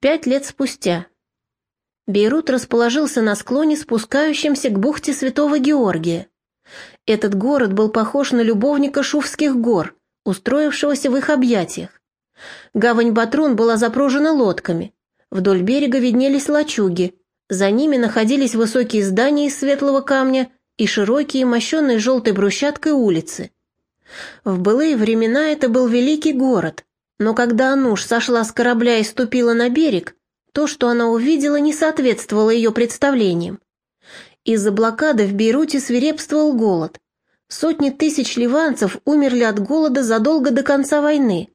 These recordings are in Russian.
Пять лет спустя. Бейрут расположился на склоне, спускающемся к бухте Святого Георгия. Этот город был похож на любовника Шуфских гор, устроившегося в их объятиях. Гавань Батрун была запружена лодками. Вдоль берега виднелись лачуги. За ними находились высокие здания из светлого камня и широкие, мощенные желтой брусчаткой улицы. В былые времена это был великий город, но когда Ануш сошла с корабля и ступила на берег, то, что она увидела, не соответствовало ее представлениям. Из-за блокады в Бейруте свирепствовал голод. Сотни тысяч ливанцев умерли от голода задолго до конца войны.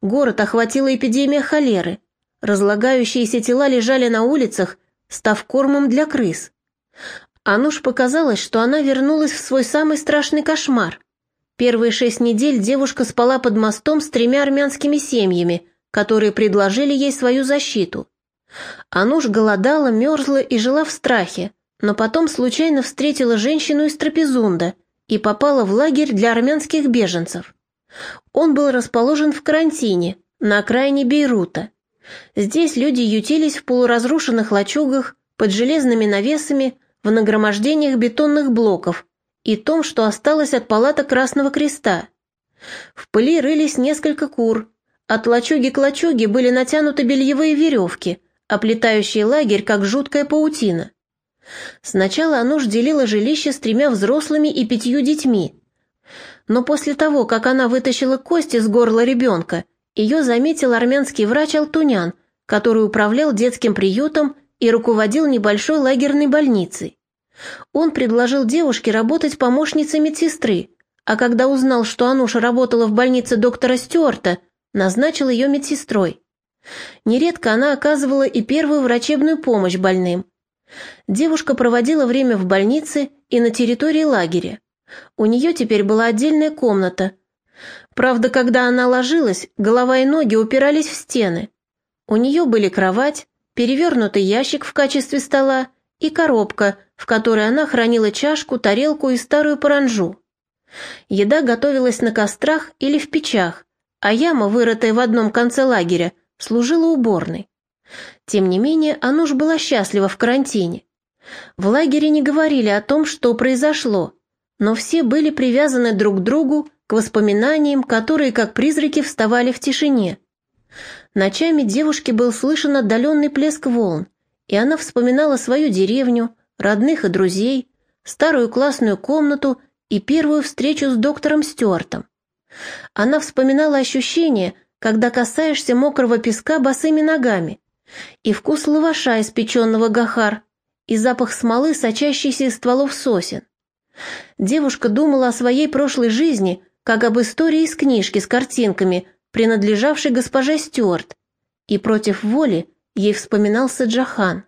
Город охватила эпидемия холеры. Разлагающиеся тела лежали на улицах, став кормом для крыс. Ануш показалось, что она вернулась в свой самый страшный кошмар. Первые шесть недель девушка спала под мостом с тремя армянскими семьями, которые предложили ей свою защиту. Ануш голодала, мерзла и жила в страхе, но потом случайно встретила женщину из Трапезунда и попала в лагерь для армянских беженцев. Он был расположен в карантине, на окраине Бейрута. Здесь люди ютились в полуразрушенных лачугах, под железными навесами, в нагромождениях бетонных блоков, и том, что осталось от палата Красного Креста. В пыли рылись несколько кур. От лачуги к лачуге были натянуты бельевые веревки, оплетающие лагерь, как жуткая паутина. Сначала Ануш делила жилище с тремя взрослыми и пятью детьми. Но после того, как она вытащила кости с горла ребенка, ее заметил армянский врач Алтунян, который управлял детским приютом и руководил небольшой лагерной больницей. Он предложил девушке работать помощницей медсестры, а когда узнал, что Ануша работала в больнице доктора Стюарта, назначил ее медсестрой. Нередко она оказывала и первую врачебную помощь больным. Девушка проводила время в больнице и на территории лагеря. У нее теперь была отдельная комната. Правда, когда она ложилась, голова и ноги упирались в стены. У нее были кровать, перевернутый ящик в качестве стола и коробка, в которой она хранила чашку, тарелку и старую паранжу. Еда готовилась на кострах или в печах, а яма, вырытая в одном конце лагеря, служила уборной. Тем не менее, Ануш была счастлива в карантине. В лагере не говорили о том, что произошло, но все были привязаны друг к другу, к воспоминаниям, которые как призраки вставали в тишине. Ночами девушке был слышен отдаленный плеск волн, и она вспоминала свою деревню, родных и друзей, старую классную комнату и первую встречу с доктором Стюартом. Она вспоминала ощущение, когда касаешься мокрого песка босыми ногами, и вкус лаваша, испеченного гахар, и запах смолы, сочащийся из стволов сосен. Девушка думала о своей прошлой жизни, как об истории из книжки с картинками, принадлежавшей госпоже Стюарт, и против воли ей вспоминался Джахан.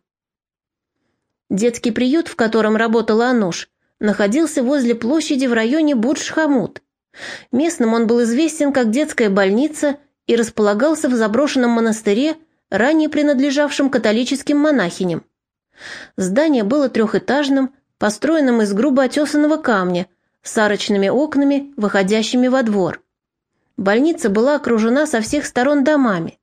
Детский приют, в котором работала Ануш, находился возле площади в районе Бурдж-Хамут. Местным он был известен как детская больница и располагался в заброшенном монастыре, ранее принадлежавшем католическим монахиням. Здание было трехэтажным, построенным из грубо отесанного камня, с арочными окнами, выходящими во двор. Больница была окружена со всех сторон домами.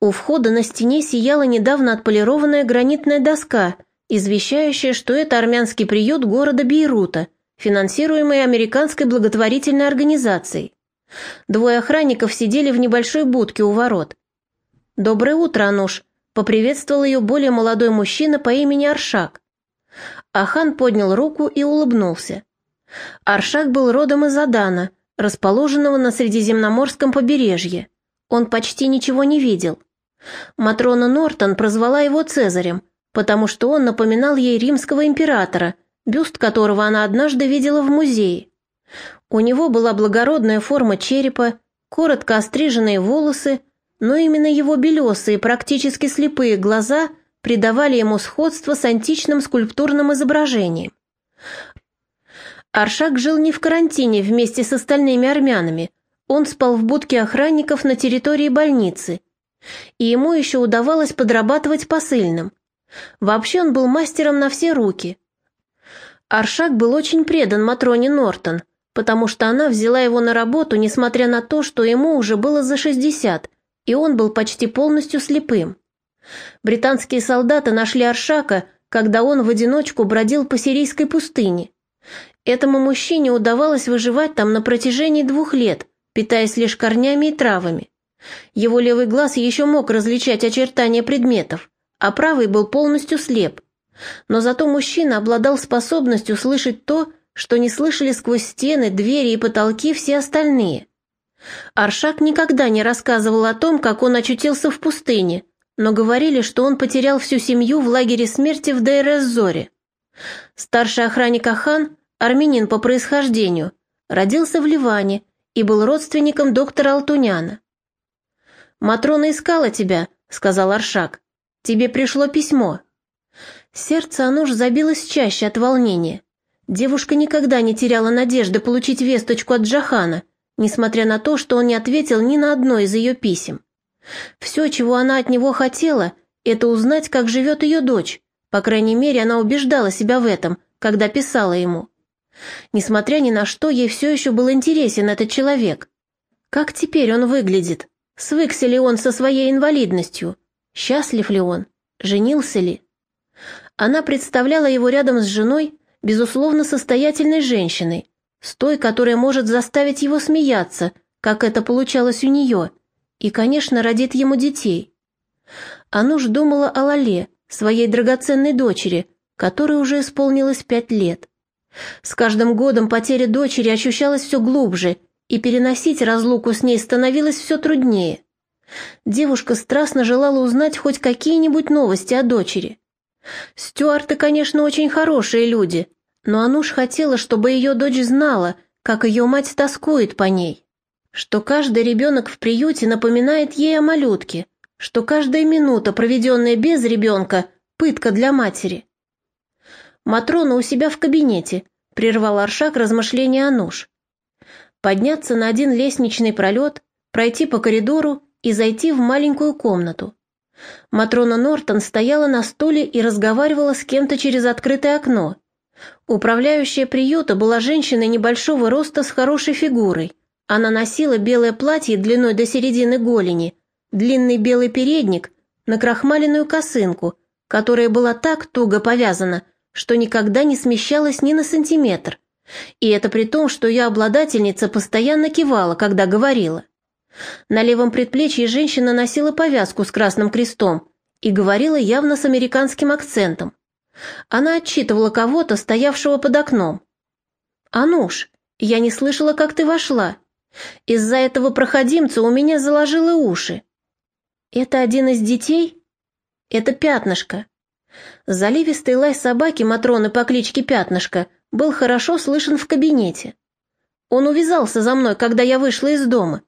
У входа на стене сияла недавно отполированная гранитная доска – извещающая, что это армянский приют города Бейрута, финансируемый американской благотворительной организацией. Двое охранников сидели в небольшой будке у ворот. «Доброе утро, Ануш», — поприветствовал ее более молодой мужчина по имени Аршак. Ахан поднял руку и улыбнулся. Аршак был родом из Адана, расположенного на Средиземноморском побережье. Он почти ничего не видел. Матрона Нортон прозвала его Цезарем, потому что он напоминал ей римского императора, бюст которого она однажды видела в музее. У него была благородная форма черепа, коротко остриженные волосы, но именно его белесые, практически слепые глаза придавали ему сходство с античным скульптурным изображением. Аршак жил не в карантине вместе с остальными армянами, он спал в будке охранников на территории больницы, и ему еще удавалось подрабатывать посыльным. Вообще он был мастером на все руки. Аршак был очень предан Матроне Нортон, потому что она взяла его на работу, несмотря на то, что ему уже было за 60, и он был почти полностью слепым. Британские солдаты нашли Аршака, когда он в одиночку бродил по сирийской пустыне. Этому мужчине удавалось выживать там на протяжении двух лет, питаясь лишь корнями и травами. Его левый глаз еще мог различать очертания предметов, а правый был полностью слеп. Но зато мужчина обладал способностью слышать то, что не слышали сквозь стены, двери и потолки все остальные. Аршак никогда не рассказывал о том, как он очутился в пустыне, но говорили, что он потерял всю семью в лагере смерти в Дейр-эз-Зоре. Старший охранник Ахан, армянин по происхождению, родился в Ливане и был родственником доктора Алтуняна. «Матрона искала тебя», — сказал Аршак. «Тебе пришло письмо». Сердце Ануш забилось чаще от волнения. Девушка никогда не теряла надежды получить весточку от Джахана, несмотря на то, что он не ответил ни на одно из ее писем. Все, чего она от него хотела, это узнать, как живет ее дочь. По крайней мере, она убеждала себя в этом, когда писала ему. Несмотря ни на что, ей все еще был интересен этот человек. Как теперь он выглядит? Свыкся ли он со своей инвалидностью? Счастлив ли он? Женился ли? Она представляла его рядом с женой, безусловно, состоятельной женщиной, с той, которая может заставить его смеяться, как это получалось у нее, и, конечно, родит ему детей. Ануш думала о Лале, своей драгоценной дочери, которой уже исполнилось пять лет. С каждым годом потеря дочери ощущалась все глубже, и переносить разлуку с ней становилось все труднее. Девушка страстно желала узнать хоть какие-нибудь новости о дочери. Стюарты, конечно, очень хорошие люди, но Ануш хотела, чтобы ее дочь знала, как ее мать тоскует по ней, что каждый ребенок в приюте напоминает ей о малютке, что каждая минута, проведенная без ребенка, пытка для матери. Матрона у себя в кабинете, прервал Аршак размышления Ануш. Подняться на один лестничный пролет, пройти по коридору и зайти в маленькую комнату. Матрона Нортон стояла на стуле и разговаривала с кем-то через открытое окно. Управляющая приюта была женщиной небольшого роста с хорошей фигурой. Она носила белое платье длиной до середины голени, длинный белый передник, накрахмаленную косынку, которая была так туго повязана, что никогда не смещалась ни на сантиметр. И это при том, что ее обладательница постоянно кивала, когда говорила. На левом предплечье женщина носила повязку с красным крестом и говорила явно с американским акцентом. Она отчитывала кого-то, стоявшего под окном. «Ануш, я не слышала, как ты вошла. Из-за этого проходимца у меня заложило уши». «Это один из детей?» «Это пятнышко». Заливистый лай собаки Матроны по кличке Пятнышко был хорошо слышен в кабинете. Он увязался за мной, когда я вышла из дома,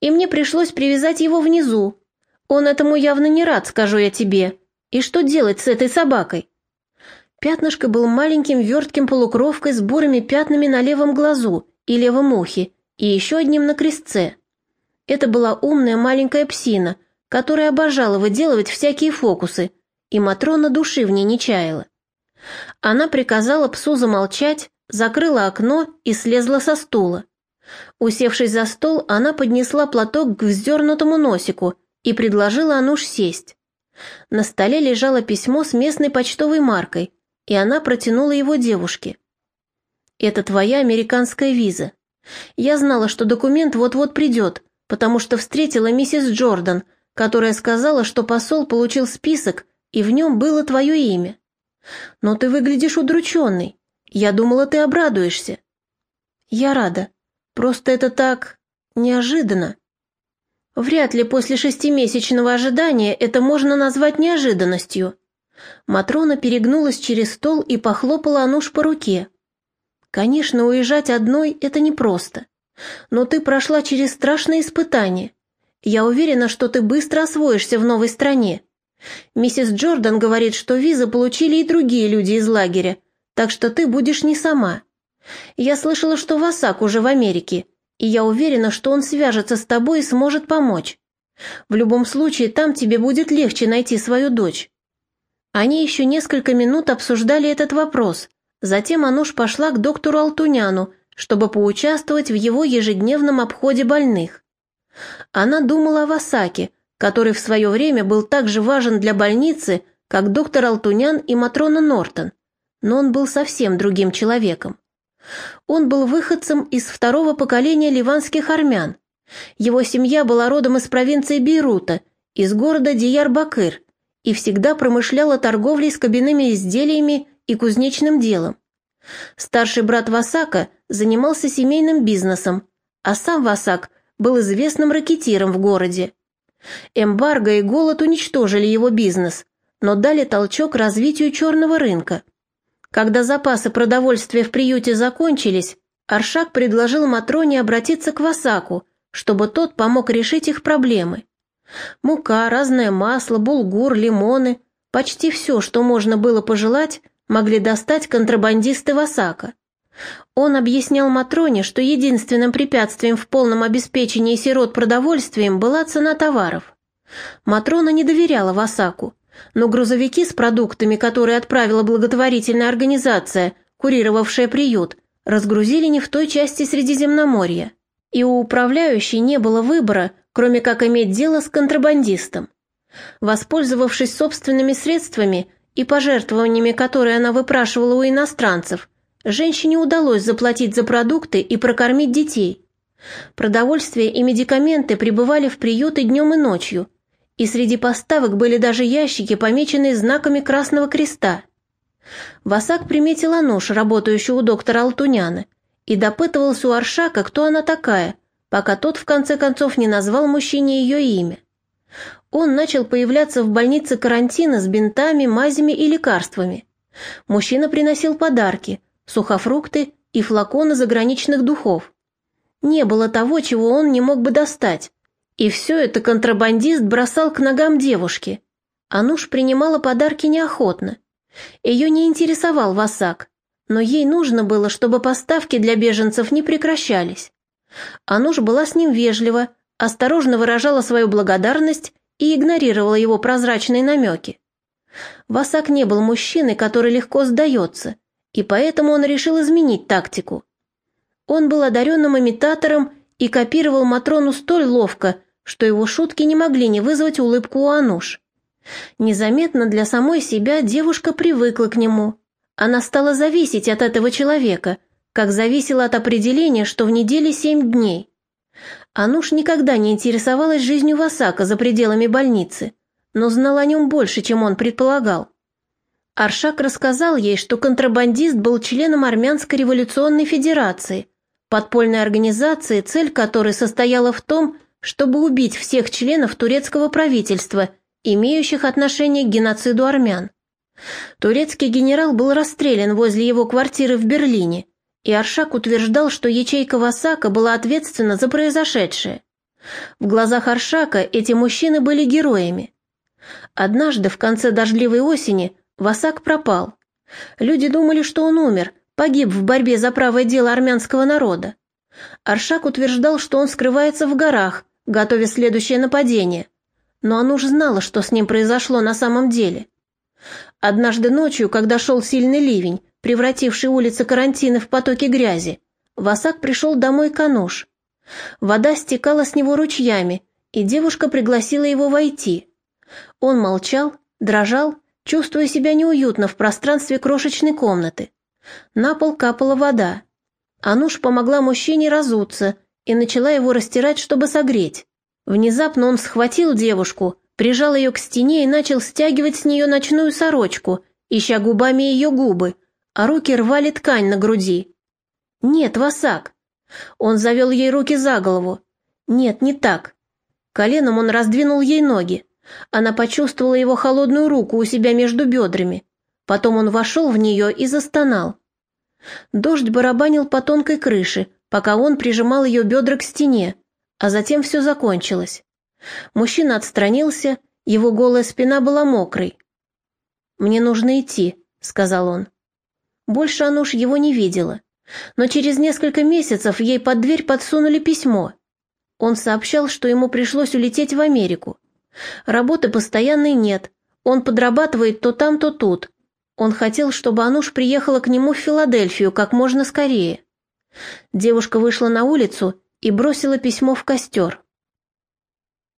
и мне пришлось привязать его внизу. Он этому явно не рад, скажу я тебе. И что делать с этой собакой? Пятнышко был маленьким вертким полукровкой с бурыми пятнами на левом глазу и левом ухе, и еще одним на крестце. Это была умная маленькая псина, которая обожала выделывать всякие фокусы, и Матрона души в ней не чаяла. Она приказала псу замолчать, закрыла окно и слезла со стула. Усевшись за стол, она поднесла платок к вздернутому носику и предложила Ануш сесть. На столе лежало письмо с местной почтовой маркой, и она протянула его девушке. «Это твоя американская виза. Я знала, что документ вот-вот придет, потому что встретила миссис Джордан, которая сказала, что посол получил список, и в нем было твое имя. Но ты выглядишь удрученный. Я думала, ты обрадуешься». «Я рада. Просто это так... неожиданно». Вряд ли после шестимесячного ожидания это можно назвать неожиданностью. Матрона перегнулась через стол и похлопала Ануш по руке. «Конечно, уезжать одной – это непросто. Но ты прошла через страшные испытания. Я уверена, что ты быстро освоишься в новой стране. Миссис Джордан говорит, что визы получили и другие люди из лагеря, так что ты будешь не сама. Я слышала, что Васак уже в Америке, и я уверена, что он свяжется с тобой и сможет помочь. В любом случае, там тебе будет легче найти свою дочь. Они еще несколько минут обсуждали этот вопрос. Затем Ануш пошла к доктору Алтуняну, чтобы поучаствовать в его ежедневном обходе больных. Она думала о Васаке, который в свое время был так же важен для больницы, как доктор Алтунян и Матрона Нортон, но он был совсем другим человеком. Он был выходцем из второго поколения ливанских армян. Его семья была родом из провинции Бейрута, из города Дияр-Бакыр, и всегда промышляла торговлей с кабинными изделиями и кузнечным делом. Старший брат Васака занимался семейным бизнесом, а сам Васак был известным ракетиром в городе. Эмбарго и голод уничтожили его бизнес, но дали толчок развитию черного рынка. Когда запасы продовольствия в приюте закончились, Аршак предложил Матроне обратиться к Васаку, чтобы тот помог решить их проблемы. Мука, разное масло, булгур, лимоны, почти все, что можно было пожелать, могли достать контрабандисты Васака. Он объяснял Матроне, что единственным препятствием в полном обеспечении сирот продовольствием была цена товаров. Матрона не доверяла Васаку, но грузовики с продуктами, которые отправила благотворительная организация, курировавшая приют, разгрузили не в той части Средиземноморья. И у управляющей не было выбора, кроме как иметь дело с контрабандистом. Воспользовавшись собственными средствами и пожертвованиями, которые она выпрашивала у иностранцев, женщине удалось заплатить за продукты и прокормить детей. Продовольствие и медикаменты прибывали в приюты днем и ночью, и среди поставок были даже ящики, помеченные знаками Красного Креста. Васак приметила нож, работающую у доктора Алтуняна, и допытывался у Аршака, кто она такая, пока тот в конце концов не назвал мужчине ее имя. Он начал появляться в больнице карантина с бинтами, мазями и лекарствами. Мужчина приносил подарки, сухофрукты и флаконы заграничных духов. Не было того, чего он не мог бы достать, и все это контрабандист бросал к ногам девушки. Ануш принимала подарки неохотно. Ее не интересовал Васак, но ей нужно было, чтобы поставки для беженцев не прекращались. Ануш была с ним вежлива, осторожно выражала свою благодарность и игнорировала его прозрачные намеки. Васак не был мужчиной, который легко сдается, и поэтому он решил изменить тактику. Он был одаренным имитатором и копировал Матрону столь ловко, что его шутки не могли не вызвать улыбку у Ануш. Незаметно для самой себя девушка привыкла к нему. Она стала зависеть от этого человека, как зависела от определения, что в неделе семь дней. Ануш никогда не интересовалась жизнью Васака за пределами больницы, но знала о нем больше, чем он предполагал. Аршак рассказал ей, что контрабандист был членом Армянской революционной федерации, подпольной организации, цель которой состояла в том, чтобы убить всех членов турецкого правительства, имеющих отношение к геноциду армян. Турецкий генерал был расстрелян возле его квартиры в Берлине, и Аршак утверждал, что ячейка Васака была ответственна за произошедшее. В глазах Аршака эти мужчины были героями. Однажды в конце дождливой осени Васак пропал. Люди думали, что он умер, погиб в борьбе за правое дело армянского народа. Аршак утверждал, что он скрывается в горах, готовя следующее нападение. Но Ануш знала, что с ним произошло на самом деле. Однажды ночью, когда шел сильный ливень, превративший улицы карантина в потоки грязи, Васак пришел домой к Ануш. Вода стекала с него ручьями, и девушка пригласила его войти. Он молчал, дрожал, чувствуя себя неуютно в пространстве крошечной комнаты. На пол капала вода. Ануш помогла мужчине разуться и начала его растирать, чтобы согреть. Внезапно он схватил девушку, прижал ее к стене и начал стягивать с нее ночную сорочку, ища губами ее губы, а руки рвали ткань на груди. «Нет, Васак!» Он завел ей руки за голову. «Нет, не так». Коленом он раздвинул ей ноги. Она почувствовала его холодную руку у себя между бедрами. Потом он вошел в нее и застонал. Дождь барабанил по тонкой крыше, пока он прижимал ее бедра к стене, а затем все закончилось. Мужчина отстранился, его голая спина была мокрой. «Мне нужно идти», — сказал он. Больше Ануш его не видела, но через несколько месяцев ей под дверь подсунули письмо. Он сообщал, что ему пришлось улететь в Америку. Работы постоянной нет, он подрабатывает то там, то тут, он хотел, чтобы Ануш приехала к нему в Филадельфию как можно скорее. Девушка вышла на улицу и бросила письмо в костер.